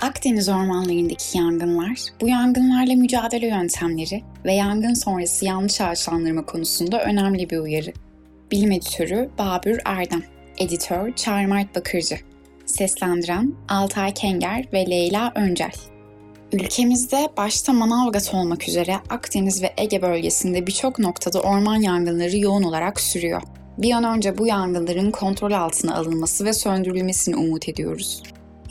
Akdeniz ormanlarındaki yangınlar, bu yangınlarla mücadele yöntemleri ve yangın sonrası yanlış ağaçlandırma konusunda önemli bir uyarı. Bilim editörü Babür Erdem, editör Çağrımart Bakırcı, seslendiren Altay Kenger ve Leyla Öncel. Ülkemizde başta Manavgat olmak üzere Akdeniz ve Ege bölgesinde birçok noktada orman yangınları yoğun olarak sürüyor. Bir an önce bu yangınların kontrol altına alınması ve söndürülmesini umut ediyoruz.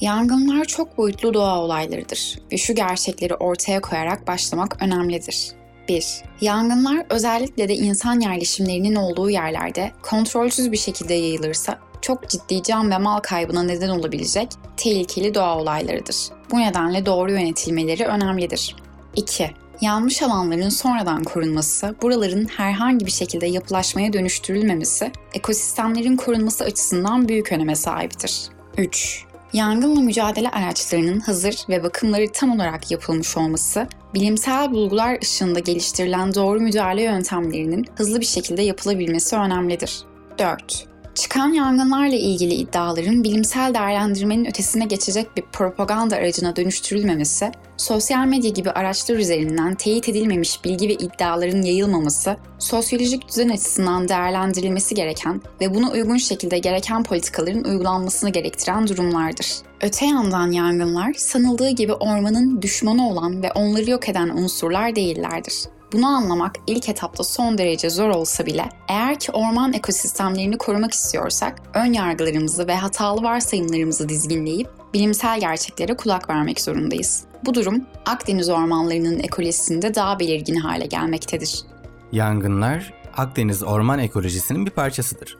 Yangınlar çok boyutlu doğa olaylarıdır ve şu gerçekleri ortaya koyarak başlamak önemlidir. 1. Yangınlar özellikle de insan yerleşimlerinin olduğu yerlerde kontrolsüz bir şekilde yayılırsa çok ciddi can ve mal kaybına neden olabilecek tehlikeli doğa olaylarıdır. Bu nedenle doğru yönetilmeleri önemlidir. 2. Yanmış alanların sonradan korunması, buraların herhangi bir şekilde yapılaşmaya dönüştürülmemesi, ekosistemlerin korunması açısından büyük öneme sahiptir. 3. Yangınla mücadele araçlarının hazır ve bakımları tam olarak yapılmış olması, bilimsel bulgular ışığında geliştirilen doğru müdahale yöntemlerinin hızlı bir şekilde yapılabilmesi önemlidir. 4. Çıkan yangınlarla ilgili iddiaların bilimsel değerlendirmenin ötesine geçecek bir propaganda aracına dönüştürülmemesi, sosyal medya gibi araçlar üzerinden teyit edilmemiş bilgi ve iddiaların yayılmaması, sosyolojik düzen açısından değerlendirilmesi gereken ve buna uygun şekilde gereken politikaların uygulanmasını gerektiren durumlardır. Öte yandan yangınlar sanıldığı gibi ormanın düşmanı olan ve onları yok eden unsurlar değillerdir. Bunu anlamak ilk etapta son derece zor olsa bile eğer ki orman ekosistemlerini korumak istiyorsak ön yargılarımızı ve hatalı varsayımlarımızı dizginleyip bilimsel gerçeklere kulak vermek zorundayız. Bu durum Akdeniz ormanlarının ekolojisinde daha belirgin hale gelmektedir. Yangınlar Akdeniz orman ekolojisinin bir parçasıdır.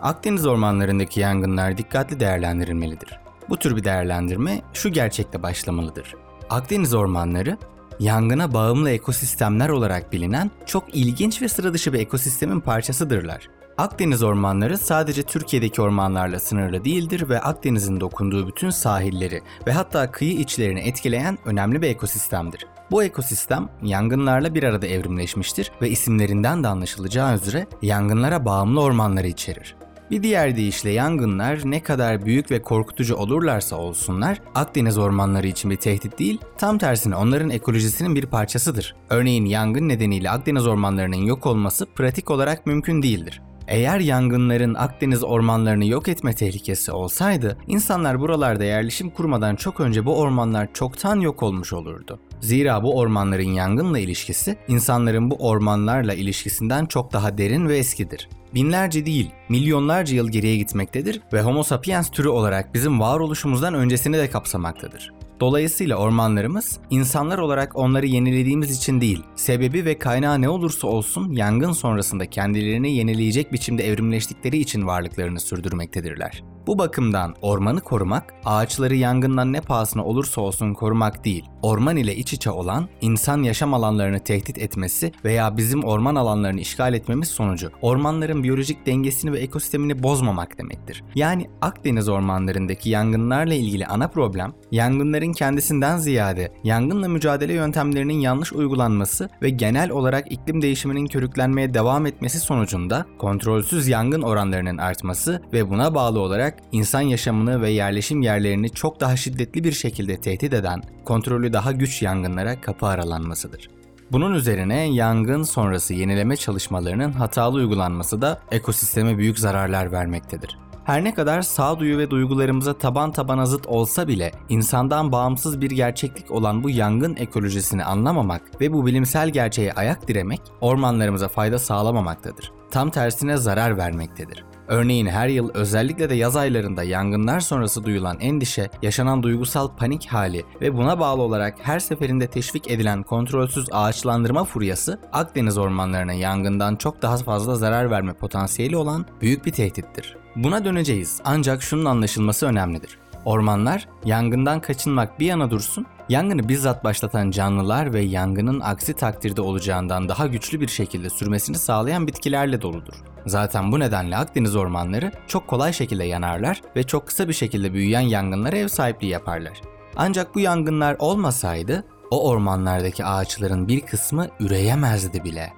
Akdeniz ormanlarındaki yangınlar dikkatli değerlendirilmelidir. Bu tür bir değerlendirme şu gerçekle başlamalıdır. Akdeniz ormanları yangına bağımlı ekosistemler olarak bilinen çok ilginç ve sıra dışı bir ekosistemin parçasıdırlar. Akdeniz ormanları sadece Türkiye'deki ormanlarla sınırlı değildir ve Akdeniz'in dokunduğu bütün sahilleri ve hatta kıyı içlerini etkileyen önemli bir ekosistemdir. Bu ekosistem yangınlarla bir arada evrimleşmiştir ve isimlerinden de anlaşılacağı üzere yangınlara bağımlı ormanları içerir. Bir diğer deyişle yangınlar ne kadar büyük ve korkutucu olurlarsa olsunlar Akdeniz ormanları için bir tehdit değil, tam tersine onların ekolojisinin bir parçasıdır. Örneğin yangın nedeniyle Akdeniz ormanlarının yok olması pratik olarak mümkün değildir. Eğer yangınların Akdeniz ormanlarını yok etme tehlikesi olsaydı, insanlar buralarda yerleşim kurmadan çok önce bu ormanlar çoktan yok olmuş olurdu. Zira bu ormanların yangınla ilişkisi, insanların bu ormanlarla ilişkisinden çok daha derin ve eskidir. Binlerce değil, milyonlarca yıl geriye gitmektedir ve Homo sapiens türü olarak bizim varoluşumuzdan öncesini de kapsamaktadır. Dolayısıyla ormanlarımız insanlar olarak onları yenilediğimiz için değil, sebebi ve kaynağı ne olursa olsun yangın sonrasında kendilerini yenileyecek biçimde evrimleştikleri için varlıklarını sürdürmektedirler. Bu bakımdan ormanı korumak, ağaçları yangından ne pahasına olursa olsun korumak değil, orman ile iç içe olan, insan yaşam alanlarını tehdit etmesi veya bizim orman alanlarını işgal etmemiz sonucu ormanların biyolojik dengesini ve ekosistemini bozmamak demektir. Yani Akdeniz ormanlarındaki yangınlarla ilgili ana problem, yangınların kendisinden ziyade yangınla mücadele yöntemlerinin yanlış uygulanması ve genel olarak iklim değişiminin körüklenmeye devam etmesi sonucunda kontrolsüz yangın oranlarının artması ve buna bağlı olarak insan yaşamını ve yerleşim yerlerini çok daha şiddetli bir şekilde tehdit eden, kontrolü daha güç yangınlara kapı aralanmasıdır. Bunun üzerine yangın sonrası yenileme çalışmalarının hatalı uygulanması da ekosisteme büyük zararlar vermektedir. Her ne kadar sağduyu ve duygularımıza taban tabana zıt olsa bile insandan bağımsız bir gerçeklik olan bu yangın ekolojisini anlamamak ve bu bilimsel gerçeğe ayak diremek ormanlarımıza fayda sağlamamaktadır. Tam tersine zarar vermektedir. Örneğin her yıl özellikle de yaz aylarında yangınlar sonrası duyulan endişe, yaşanan duygusal panik hali ve buna bağlı olarak her seferinde teşvik edilen kontrolsüz ağaçlandırma furyası Akdeniz ormanlarına yangından çok daha fazla zarar verme potansiyeli olan büyük bir tehdittir. Buna döneceğiz ancak şunun anlaşılması önemlidir. Ormanlar yangından kaçınmak bir yana dursun, yangını bizzat başlatan canlılar ve yangının aksi takdirde olacağından daha güçlü bir şekilde sürmesini sağlayan bitkilerle doludur. Zaten bu nedenle Akdeniz ormanları çok kolay şekilde yanarlar ve çok kısa bir şekilde büyüyen yangınlara ev sahipliği yaparlar. Ancak bu yangınlar olmasaydı o ormanlardaki ağaçların bir kısmı üreyemezdi bile.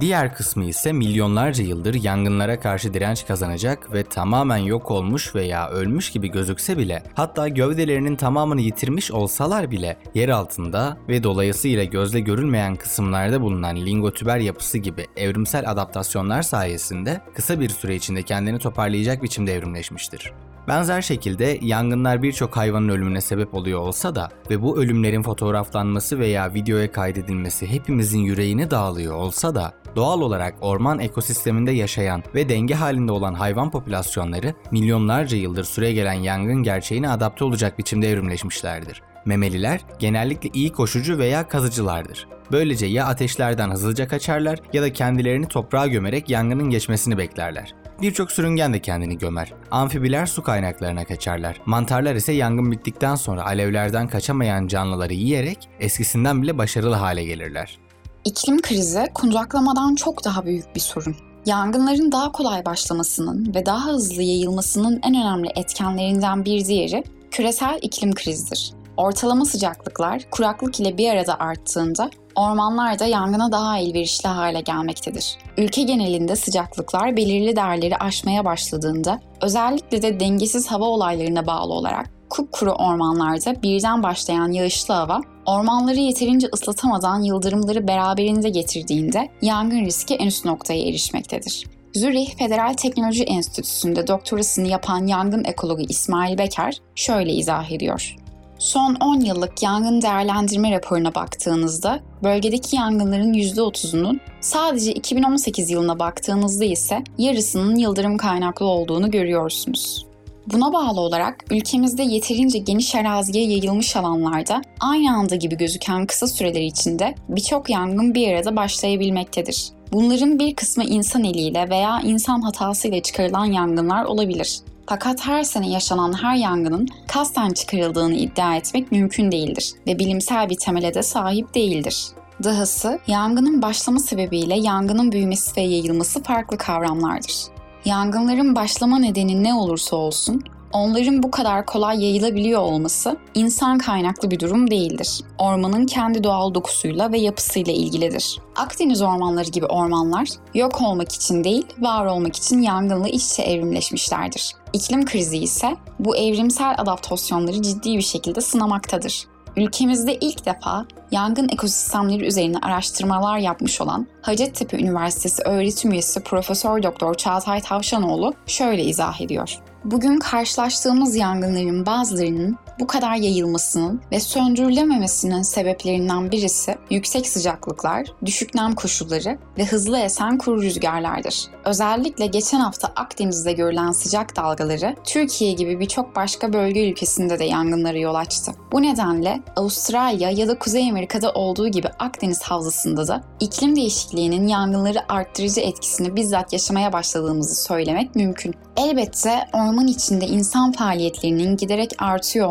Diğer kısmı ise milyonlarca yıldır yangınlara karşı direnç kazanacak ve tamamen yok olmuş veya ölmüş gibi gözükse bile hatta gövdelerinin tamamını yitirmiş olsalar bile yer altında ve dolayısıyla gözle görülmeyen kısımlarda bulunan lingotüber yapısı gibi evrimsel adaptasyonlar sayesinde kısa bir süre içinde kendini toparlayacak biçimde evrimleşmiştir. Benzer şekilde yangınlar birçok hayvanın ölümüne sebep oluyor olsa da ve bu ölümlerin fotoğraflanması veya videoya kaydedilmesi hepimizin yüreğini dağılıyor olsa da doğal olarak orman ekosisteminde yaşayan ve denge halinde olan hayvan popülasyonları milyonlarca yıldır süre gelen yangın gerçeğine adapte olacak biçimde evrimleşmişlerdir. Memeliler genellikle iyi koşucu veya kazıcılardır. Böylece ya ateşlerden hızlıca kaçarlar ya da kendilerini toprağa gömerek yangının geçmesini beklerler. Birçok sürüngen de kendini gömer. Amfibiler su kaynaklarına kaçarlar. Mantarlar ise yangın bittikten sonra alevlerden kaçamayan canlıları yiyerek eskisinden bile başarılı hale gelirler. İklim krizi kundaklamadan çok daha büyük bir sorun. Yangınların daha kolay başlamasının ve daha hızlı yayılmasının en önemli etkenlerinden bir diğeri küresel iklim krizidir. Ortalama sıcaklıklar kuraklık ile bir arada arttığında ormanlar da yangına daha elverişli hale gelmektedir. Ülke genelinde sıcaklıklar belirli değerleri aşmaya başladığında özellikle de dengesiz hava olaylarına bağlı olarak kupkuru ormanlarda birden başlayan yağışlı hava ormanları yeterince ıslatamadan yıldırımları beraberinde getirdiğinde yangın riski en üst noktaya erişmektedir. Zürih Federal Teknoloji Enstitüsü'nde doktorasını yapan yangın ekologu İsmail Beker şöyle izah ediyor. Son 10 yıllık yangın değerlendirme raporuna baktığınızda bölgedeki yangınların %30'unun sadece 2018 yılına baktığınızda ise yarısının yıldırım kaynaklı olduğunu görüyorsunuz. Buna bağlı olarak ülkemizde yeterince geniş araziye yayılmış alanlarda aynı anda gibi gözüken kısa süreler içinde birçok yangın bir arada başlayabilmektedir. Bunların bir kısmı insan eliyle veya insan hatasıyla çıkarılan yangınlar olabilir. Fakat her sene yaşanan her yangının kasten çıkarıldığını iddia etmek mümkün değildir ve bilimsel bir temele de sahip değildir. Dahası yangının başlama sebebiyle yangının büyümesi ve yayılması farklı kavramlardır. Yangınların başlama nedeni ne olursa olsun onların bu kadar kolay yayılabiliyor olması insan kaynaklı bir durum değildir. Ormanın kendi doğal dokusuyla ve yapısıyla ilgilidir. Akdeniz ormanları gibi ormanlar yok olmak için değil, var olmak için yangınla iç içe evrimleşmişlerdir. İklim krizi ise bu evrimsel adaptasyonları ciddi bir şekilde sınamaktadır. Ülkemizde ilk defa yangın ekosistemleri üzerine araştırmalar yapmış olan Hacettepe Üniversitesi öğretim üyesi Profesör Doktor Çağatay Tavşanoğlu şöyle izah ediyor. Bugün karşılaştığımız yangınların bazılarının bu kadar yayılmasının ve söndürülememesinin sebeplerinden birisi yüksek sıcaklıklar, düşük nem koşulları ve hızlı esen kuru rüzgarlardır. Özellikle geçen hafta Akdeniz'de görülen sıcak dalgaları Türkiye gibi birçok başka bölge ülkesinde de yangınlara yol açtı. Bu nedenle Avustralya ya da Kuzey Amerika'da olduğu gibi Akdeniz havzasında da iklim değişikliğinin yangınları arttırıcı etkisini bizzat yaşamaya başladığımızı söylemek mümkün. Elbette orman içinde insan faaliyetlerinin giderek artıyor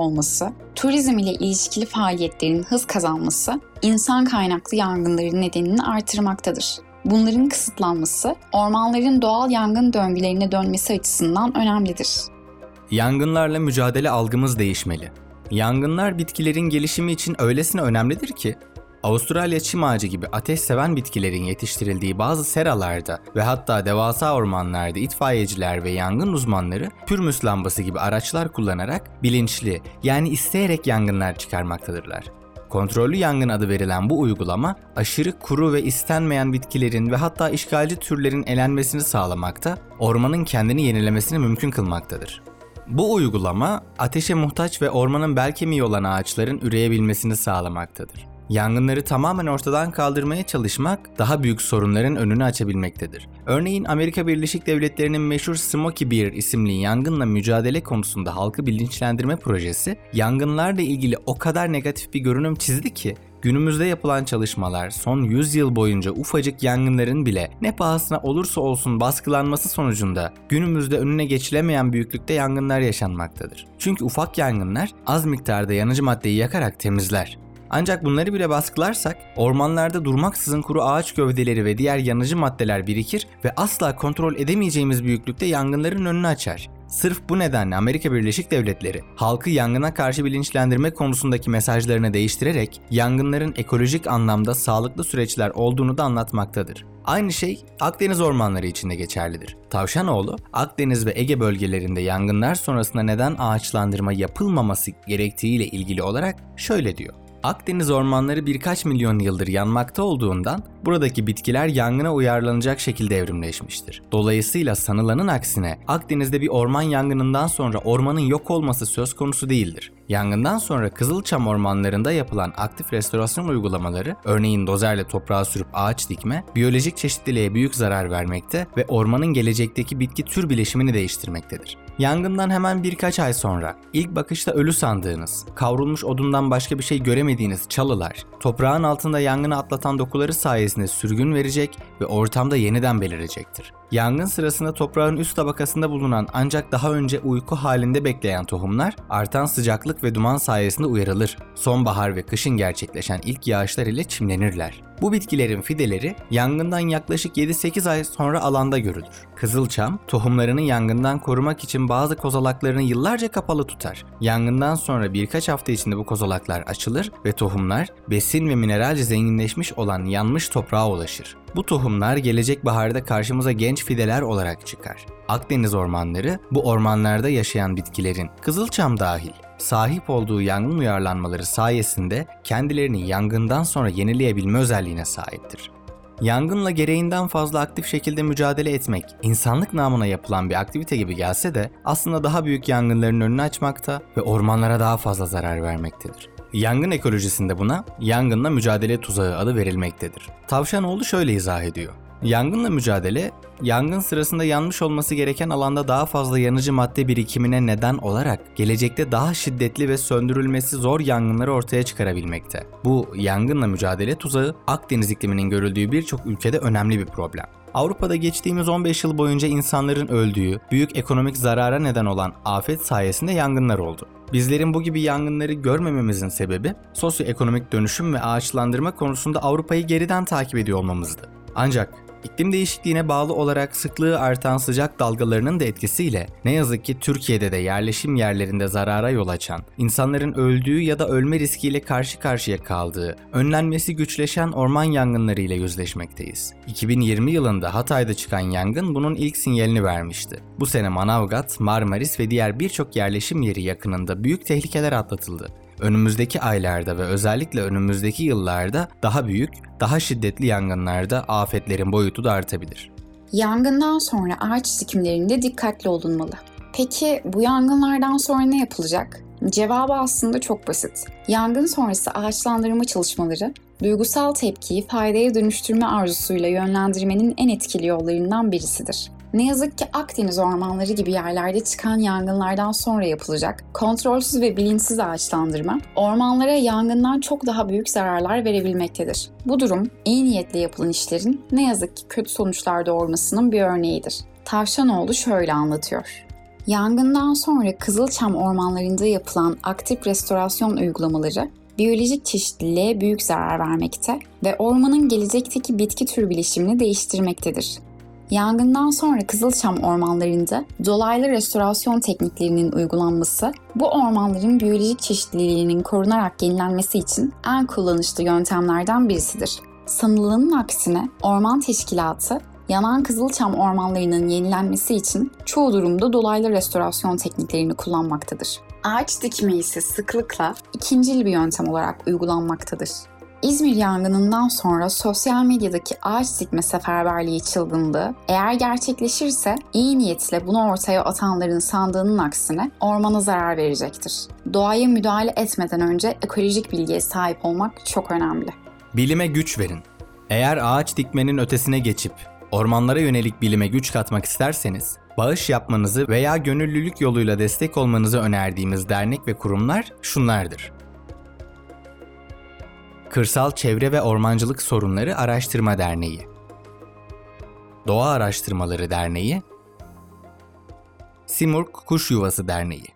turizm ile ilişkili faaliyetlerin hız kazanması, insan kaynaklı yangınların nedenini artırmaktadır. Bunların kısıtlanması, ormanların doğal yangın döngülerine dönmesi açısından önemlidir. Yangınlarla mücadele algımız değişmeli. Yangınlar bitkilerin gelişimi için öylesine önemlidir ki Avustralya çim ağacı gibi ateş seven bitkilerin yetiştirildiği bazı seralarda ve hatta devasa ormanlarda itfaiyeciler ve yangın uzmanları pürmüs lambası gibi araçlar kullanarak bilinçli yani isteyerek yangınlar çıkarmaktadırlar. Kontrollü yangın adı verilen bu uygulama aşırı kuru ve istenmeyen bitkilerin ve hatta işgalci türlerin elenmesini sağlamakta, ormanın kendini yenilemesini mümkün kılmaktadır. Bu uygulama ateşe muhtaç ve ormanın bel kemiği olan ağaçların üreyebilmesini sağlamaktadır. Yangınları tamamen ortadan kaldırmaya çalışmak daha büyük sorunların önünü açabilmektedir. Örneğin Amerika Birleşik Devletleri'nin meşhur Smokey Bear isimli yangınla mücadele konusunda halkı bilinçlendirme projesi, yangınlarla ilgili o kadar negatif bir görünüm çizdi ki Günümüzde yapılan çalışmalar son 100 yıl boyunca ufacık yangınların bile ne pahasına olursa olsun baskılanması sonucunda günümüzde önüne geçilemeyen büyüklükte yangınlar yaşanmaktadır. Çünkü ufak yangınlar az miktarda yanıcı maddeyi yakarak temizler. Ancak bunları bile baskılarsak ormanlarda durmaksızın kuru ağaç gövdeleri ve diğer yanıcı maddeler birikir ve asla kontrol edemeyeceğimiz büyüklükte yangınların önünü açar. Sırf bu nedenle Amerika Birleşik Devletleri halkı yangına karşı bilinçlendirme konusundaki mesajlarını değiştirerek yangınların ekolojik anlamda sağlıklı süreçler olduğunu da anlatmaktadır. Aynı şey Akdeniz ormanları için de geçerlidir. Tavşanoğlu, Akdeniz ve Ege bölgelerinde yangınlar sonrasında neden ağaçlandırma yapılmaması gerektiğiyle ilgili olarak şöyle diyor. Akdeniz ormanları birkaç milyon yıldır yanmakta olduğundan buradaki bitkiler yangına uyarlanacak şekilde evrimleşmiştir. Dolayısıyla sanılanın aksine Akdeniz'de bir orman yangınından sonra ormanın yok olması söz konusu değildir. Yangından sonra Kızılçam ormanlarında yapılan aktif restorasyon uygulamaları, örneğin dozerle toprağa sürüp ağaç dikme, biyolojik çeşitliliğe büyük zarar vermekte ve ormanın gelecekteki bitki tür bileşimini değiştirmektedir. Yangından hemen birkaç ay sonra ilk bakışta ölü sandığınız, kavrulmuş odundan başka bir şey göremediğiniz çalılar, toprağın altında yangını atlatan dokuları sayesinde sürgün verecek ve ortamda yeniden belirecektir. Yangın sırasında toprağın üst tabakasında bulunan ancak daha önce uyku halinde bekleyen tohumlar artan sıcaklık ve duman sayesinde uyarılır. Sonbahar ve kışın gerçekleşen ilk yağışlar ile çimlenirler. Bu bitkilerin fideleri yangından yaklaşık 7-8 ay sonra alanda görülür. Kızılçam, tohumlarını yangından korumak için bazı kozalaklarını yıllarca kapalı tutar. Yangından sonra birkaç hafta içinde bu kozalaklar açılır ve tohumlar besin ve mineralce zenginleşmiş olan yanmış toprağa ulaşır. Bu tohumlar gelecek baharda karşımıza genç fideler olarak çıkar. Akdeniz ormanları bu ormanlarda yaşayan bitkilerin, kızılçam dahil, sahip olduğu yangın uyarlanmaları sayesinde kendilerini yangından sonra yenileyebilme özelliğine sahiptir. Yangınla gereğinden fazla aktif şekilde mücadele etmek, insanlık namına yapılan bir aktivite gibi gelse de aslında daha büyük yangınların önünü açmakta ve ormanlara daha fazla zarar vermektedir. Yangın ekolojisinde buna yangınla mücadele tuzağı adı verilmektedir. Tavşanoğlu şöyle izah ediyor. Yangınla mücadele, yangın sırasında yanmış olması gereken alanda daha fazla yanıcı madde birikimine neden olarak gelecekte daha şiddetli ve söndürülmesi zor yangınları ortaya çıkarabilmekte. Bu yangınla mücadele tuzağı Akdeniz ikliminin görüldüğü birçok ülkede önemli bir problem. Avrupa'da geçtiğimiz 15 yıl boyunca insanların öldüğü, büyük ekonomik zarara neden olan afet sayesinde yangınlar oldu. Bizlerin bu gibi yangınları görmememizin sebebi sosyoekonomik dönüşüm ve ağaçlandırma konusunda Avrupa'yı geriden takip ediyor olmamızdı. Ancak İklim değişikliğine bağlı olarak sıklığı artan sıcak dalgalarının da etkisiyle ne yazık ki Türkiye'de de yerleşim yerlerinde zarara yol açan, insanların öldüğü ya da ölme riskiyle karşı karşıya kaldığı, önlenmesi güçleşen orman yangınları ile yüzleşmekteyiz. 2020 yılında Hatay'da çıkan yangın bunun ilk sinyalini vermişti. Bu sene Manavgat, Marmaris ve diğer birçok yerleşim yeri yakınında büyük tehlikeler atlatıldı önümüzdeki aylarda ve özellikle önümüzdeki yıllarda daha büyük, daha şiddetli yangınlarda afetlerin boyutu da artabilir. Yangından sonra ağaç dikimlerinde dikkatli olunmalı. Peki bu yangınlardan sonra ne yapılacak? Cevabı aslında çok basit. Yangın sonrası ağaçlandırma çalışmaları, duygusal tepkiyi faydaya dönüştürme arzusuyla yönlendirmenin en etkili yollarından birisidir. Ne yazık ki Akdeniz ormanları gibi yerlerde çıkan yangınlardan sonra yapılacak kontrolsüz ve bilinçsiz ağaçlandırma ormanlara yangından çok daha büyük zararlar verebilmektedir. Bu durum iyi niyetle yapılan işlerin ne yazık ki kötü sonuçlar doğurmasının bir örneğidir. Tavşanoğlu şöyle anlatıyor. Yangından sonra Kızılçam ormanlarında yapılan aktif restorasyon uygulamaları biyolojik çeşitliliğe büyük zarar vermekte ve ormanın gelecekteki bitki tür bilişimini değiştirmektedir. Yangından sonra Kızılçam ormanlarında dolaylı restorasyon tekniklerinin uygulanması bu ormanların biyolojik çeşitliliğinin korunarak yenilenmesi için en kullanışlı yöntemlerden birisidir. Sanılanın aksine orman teşkilatı yanan Kızılçam ormanlarının yenilenmesi için çoğu durumda dolaylı restorasyon tekniklerini kullanmaktadır. Ağaç dikimi ise sıklıkla ikincil bir yöntem olarak uygulanmaktadır. İzmir yangınından sonra sosyal medyadaki ağaç dikme seferberliği çılgınlığı eğer gerçekleşirse iyi niyetle bunu ortaya atanların sandığının aksine ormana zarar verecektir. Doğaya müdahale etmeden önce ekolojik bilgiye sahip olmak çok önemli. Bilime güç verin. Eğer ağaç dikmenin ötesine geçip ormanlara yönelik bilime güç katmak isterseniz bağış yapmanızı veya gönüllülük yoluyla destek olmanızı önerdiğimiz dernek ve kurumlar şunlardır. Kırsal Çevre ve Ormancılık Sorunları Araştırma Derneği. Doğa Araştırmaları Derneği Simurg Kuş Yuvası Derneği